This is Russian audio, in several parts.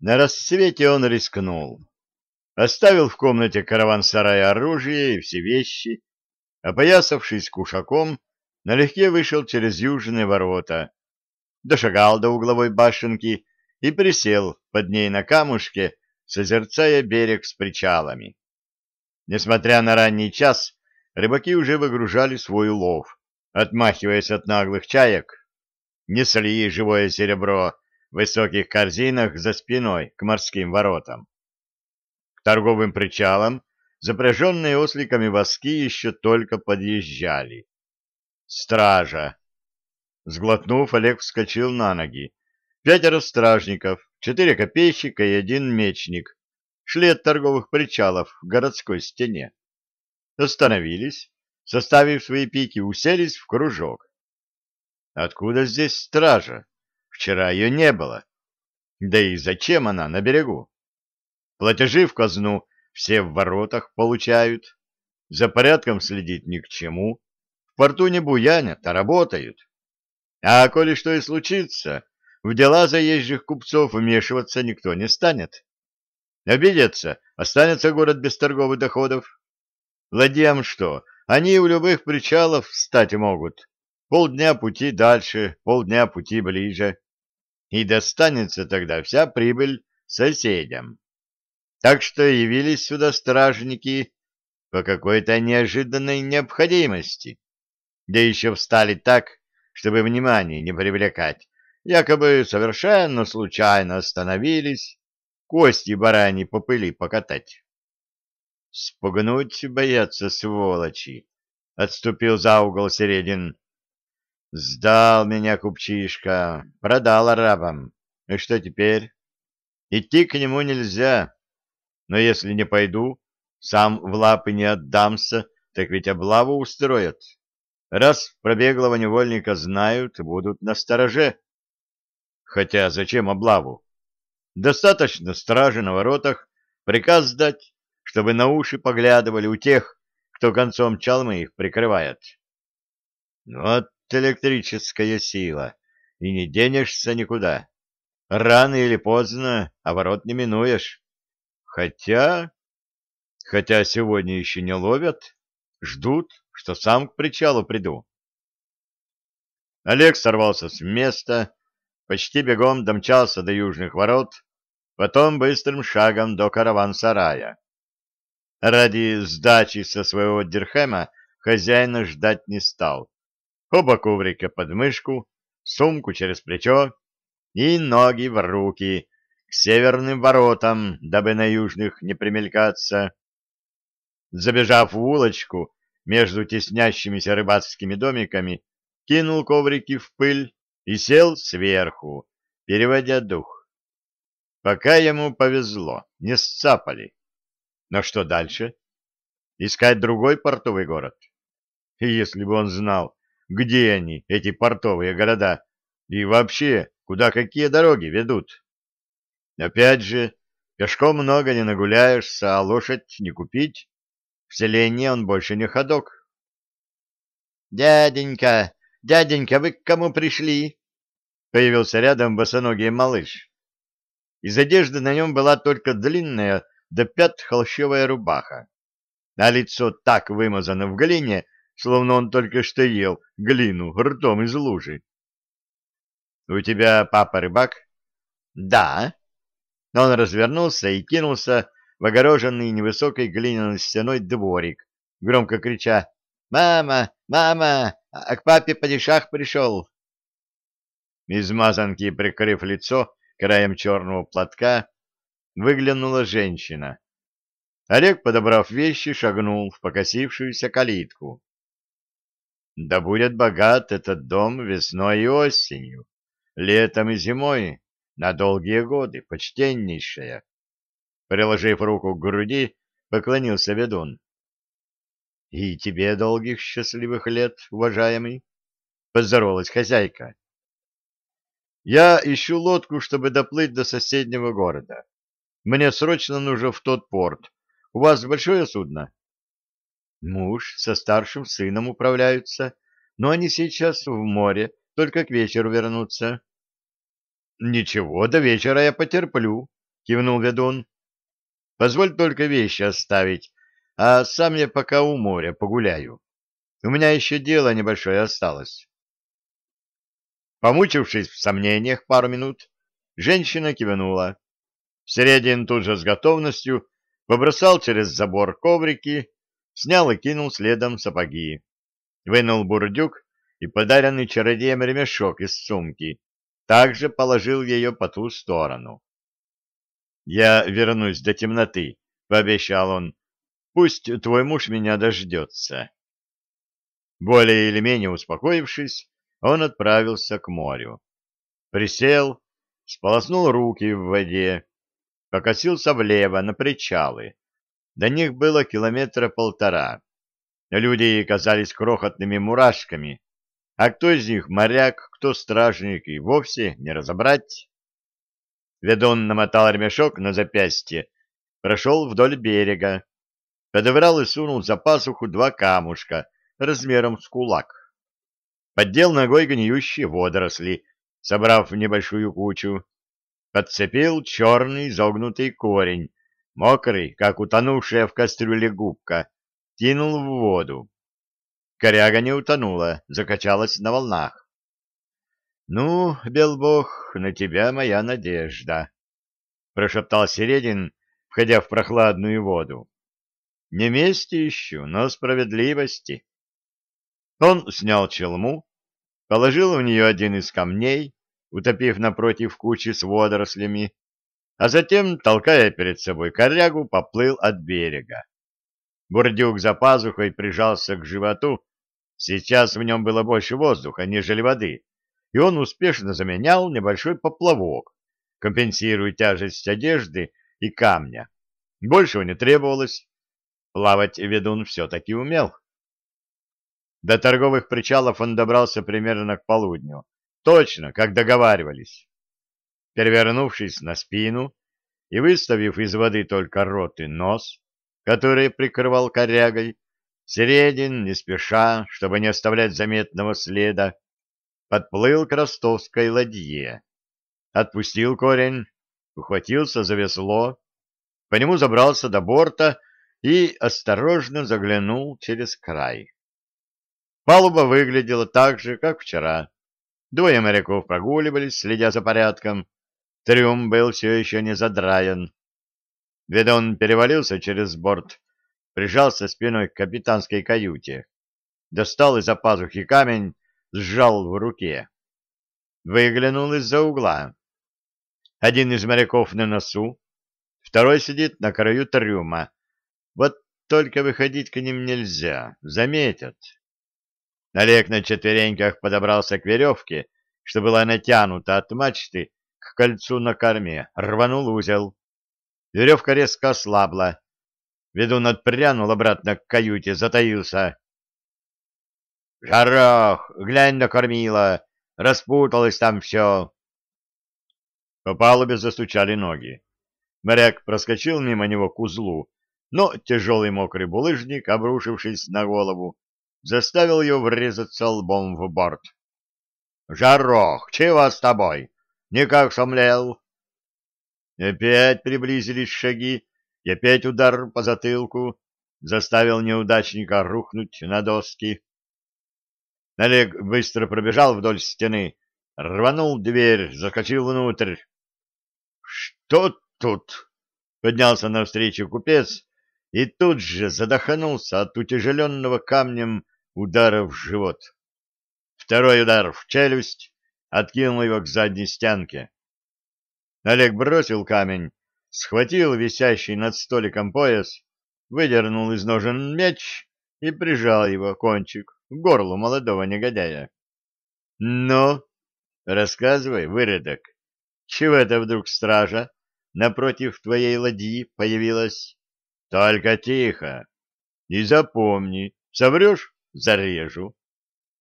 На рассвете он рискнул. Оставил в комнате караван-сарая оружие и все вещи, опоясавшись кушаком, налегке вышел через южные ворота, дошагал до угловой башенки и присел под ней на камушке, созерцая берег с причалами. Несмотря на ранний час, рыбаки уже выгружали свой улов, отмахиваясь от наглых чаек, несли живое серебро высоких корзинах за спиной к морским воротам. К торговым причалам запряженные осликами воски еще только подъезжали. Стража. Сглотнув, Олег вскочил на ноги. Пятеро стражников, четыре копейщика и один мечник шли от торговых причалов к городской стене. Остановились, составив свои пики, уселись в кружок. Откуда здесь стража? Вчера ее не было. Да и зачем она на берегу? Платежи в казну все в воротах получают. За порядком следить ни к чему. В порту не буянят, а работают. А коли что и случится, в дела заезжих купцов вмешиваться никто не станет. Обидятся, останется город без торговых доходов. Ладьям что, они у любых причалов встать могут. Полдня пути дальше, полдня пути ближе и достанется тогда вся прибыль соседям. Так что явились сюда стражники по какой-то неожиданной необходимости, да еще встали так, чтобы внимание не привлекать, якобы совершенно случайно остановились, кости барани по пыли покатать. Спугнуть боятся сволочи, — отступил за угол Середин. Сдал меня купчишка, продал арабам. И что теперь? Идти к нему нельзя. Но если не пойду, сам в лапы не отдамся, так ведь облаву устроят. Раз пробеглого невольника знают, будут на стороже. Хотя зачем облаву? Достаточно стражи на воротах приказ дать, чтобы на уши поглядывали у тех, кто концом чалмы их прикрывает. Вот электрическая сила, и не денешься никуда. Рано или поздно, ворот не минуешь. Хотя... Хотя сегодня еще не ловят, ждут, что сам к причалу приду. Олег сорвался с места, почти бегом домчался до южных ворот, потом быстрым шагом до караван-сарая. Ради сдачи со своего дирхема хозяина ждать не стал оба коврика под мышку, сумку через плечо и ноги в руки к северным воротам, дабы на южных не примелькаться. Забежав в улочку между теснящимися рыбацкими домиками, кинул коврики в пыль и сел сверху, переводя дух. Пока ему повезло, не сцапали. Но что дальше? Искать другой портовый город? И если бы он знал, где они, эти портовые города, и вообще, куда какие дороги ведут. Опять же, пешком много не нагуляешься, а лошадь не купить. В селении он больше не ходок. «Дяденька, дяденька, вы к кому пришли?» Появился рядом босоногий малыш. Из одежды на нем была только длинная до пят холщовая рубаха, а лицо так вымазано в глине, словно он только что ел глину ртом из лужи. — У тебя папа рыбак? — Да. Он развернулся и кинулся в огороженный невысокой глиняной стеной дворик, громко крича «Мама! Мама! А к папе падишах пришел!» Из мазанки, прикрыв лицо краем черного платка, выглянула женщина. Олег, подобрав вещи, шагнул в покосившуюся калитку. Да будет богат этот дом весной и осенью, летом и зимой, на долгие годы, почтеннейшая. Приложив руку к груди, поклонился ведун. — И тебе долгих счастливых лет, уважаемый, — поздоровалась хозяйка. — Я ищу лодку, чтобы доплыть до соседнего города. Мне срочно нужно в тот порт. У вас большое судно? Муж со старшим сыном управляются, но они сейчас в море, только к вечеру вернутся. Ничего, до вечера я потерплю. кивнул ведун. Позволь только вещи оставить, а сам я пока у моря погуляю. У меня еще дело небольшое осталось. Помучившись в сомнениях пару минут, женщина кивнула. Середин тут же с готовностью побросал через забор коврики, снял и кинул следом сапоги. Вынул бурдюк и подаренный чародеем ремешок из сумки, также положил ее по ту сторону. «Я вернусь до темноты», — пообещал он. «Пусть твой муж меня дождется». Более или менее успокоившись, он отправился к морю. Присел, сполоснул руки в воде, покосился влево на причалы. До них было километра полтора. Люди казались крохотными мурашками, а кто из них моряк, кто стражник, и вовсе не разобрать. Ведун намотал ремешок на запястье, прошел вдоль берега, подобрал и сунул за пасуху два камушка размером с кулак. Поддел ногой гниющие водоросли, собрав в небольшую кучу. Подцепил черный загнутый корень, мокрый, как утонувшая в кастрюле губка, кинул в воду. Коряга не утонула, закачалась на волнах. — Ну, Белбог, на тебя моя надежда, — прошептал Середин, входя в прохладную воду. — Не мести ищу, но справедливости. Он снял челму, положил в нее один из камней, утопив напротив кучи с водорослями, а затем, толкая перед собой корягу, поплыл от берега. Бурдюк за пазухой прижался к животу, сейчас в нем было больше воздуха, нежели воды, и он успешно заменял небольшой поплавок, компенсируя тяжесть одежды и камня. Большего не требовалось. Плавать ведун все-таки умел. До торговых причалов он добрался примерно к полудню. Точно, как договаривались. Перевернувшись на спину и выставив из воды только рот и нос, который прикрывал корягой, Середин, не спеша, чтобы не оставлять заметного следа, подплыл к ростовской ладье. Отпустил корень, ухватился за весло, по нему забрался до борта и осторожно заглянул через край. Палуба выглядела так же, как вчера. Двое моряков прогуливались, следя за порядком. Трюм был все еще не задраен. Ведон перевалился через борт, прижался спиной к капитанской каюте, достал из-за пазухи камень, сжал в руке. Выглянул из-за угла. Один из моряков на носу, второй сидит на краю трюма. Вот только выходить к ним нельзя, заметят. Олег на четвереньках подобрался к веревке, что была натянута от мачты к кольцу на корме, рванул узел. Веревка резко ослабла. Ведун отпрянул обратно к каюте, затаился. «Жарох, глянь на кормила! Распуталось там все!» По палубе застучали ноги. Моряк проскочил мимо него к узлу, но тяжелый мокрый булыжник, обрушившись на голову, заставил ее врезаться лбом в борт. «Жарох, чего с тобой? Никак сомлел?» Опять приблизились шаги, и опять удар по затылку заставил неудачника рухнуть на доски. Олег быстро пробежал вдоль стены, рванул дверь, закочил внутрь. «Что тут?» — поднялся навстречу купец и тут же задохнулся от утяжеленного камнем удара в живот. Второй удар в челюсть откинул его к задней стенке. Олег бросил камень, схватил висящий над столиком пояс, выдернул из ножен меч и прижал его кончик к горлу молодого негодяя. — Ну, рассказывай, выродок, чего это вдруг стража напротив твоей ладьи появилась? Только тихо. И запомни, соврешь — зарежу.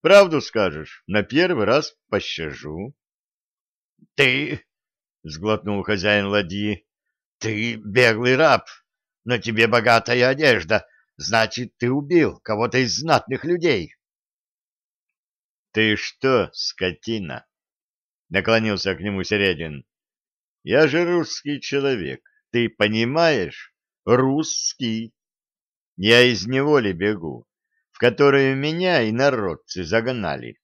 Правду скажешь, на первый раз пощажу. — Ты, — сглотнул хозяин ладьи, — ты беглый раб, но тебе богатая одежда, значит, ты убил кого-то из знатных людей. — Ты что, скотина? — наклонился к нему Середин. Я же русский человек, ты понимаешь? Русский. Я из неволи бегу, в которую меня и народцы загнали.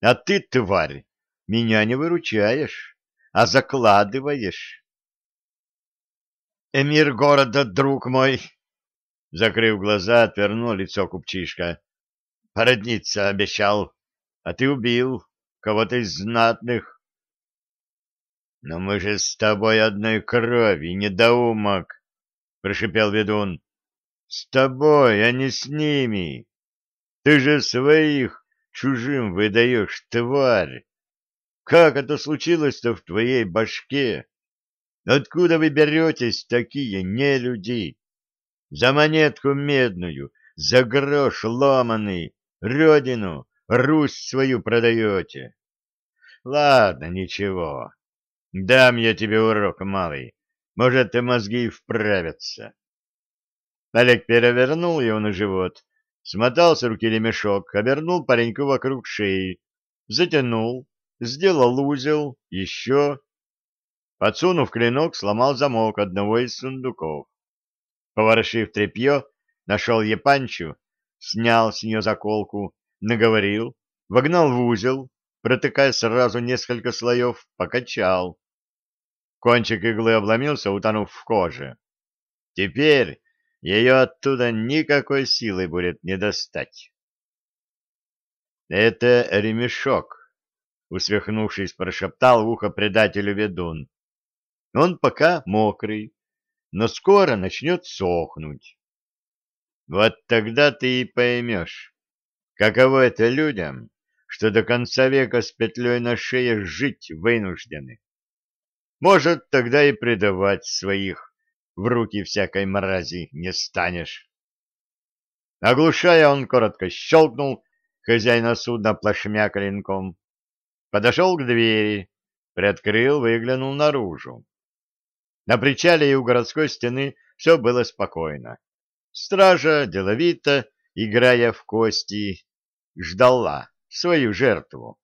А ты, тварь, меня не выручаешь, а закладываешь. Эмир города, друг мой, закрыв глаза, отвернул лицо купчишка. Породниться обещал, а ты убил кого-то из знатных. Но мы же с тобой одной крови, недоумок, прошипел ведун. С тобой, а не с ними. Ты же своих чужим выдаешь, тварь. Как это случилось-то в твоей башке? Откуда вы беретесь такие нелюди? За монетку медную, за грош ломаный, родину, Русь свою продаете. Ладно, ничего. Дам я тебе урок, малый. Может, и мозги вправятся. Олег перевернул его на живот, смотал с руки ремешок, обернул пареньку вокруг шеи, затянул, сделал узел, еще. Подсунув клинок, сломал замок одного из сундуков. Поворошив тряпье, нашел Епанчу, снял с нее заколку, наговорил, вогнал в узел, протыкая сразу несколько слоев, покачал. Кончик иглы обломился, утонув в коже. Теперь ее оттуда никакой силой будет не достать. «Это ремешок», — усмехнувшись, прошептал в ухо предателю ведун. «Он пока мокрый, но скоро начнет сохнуть. Вот тогда ты и поймешь, каково это людям, что до конца века с петлей на шее жить вынуждены. Может, тогда и предавать своих в руки всякой мрази не станешь. Оглушая, он коротко щелкнул хозяина судна плашмя клинком. Подошел к двери, приоткрыл, выглянул наружу. На причале и у городской стены все было спокойно. Стража, деловито, играя в кости, ждала свою жертву.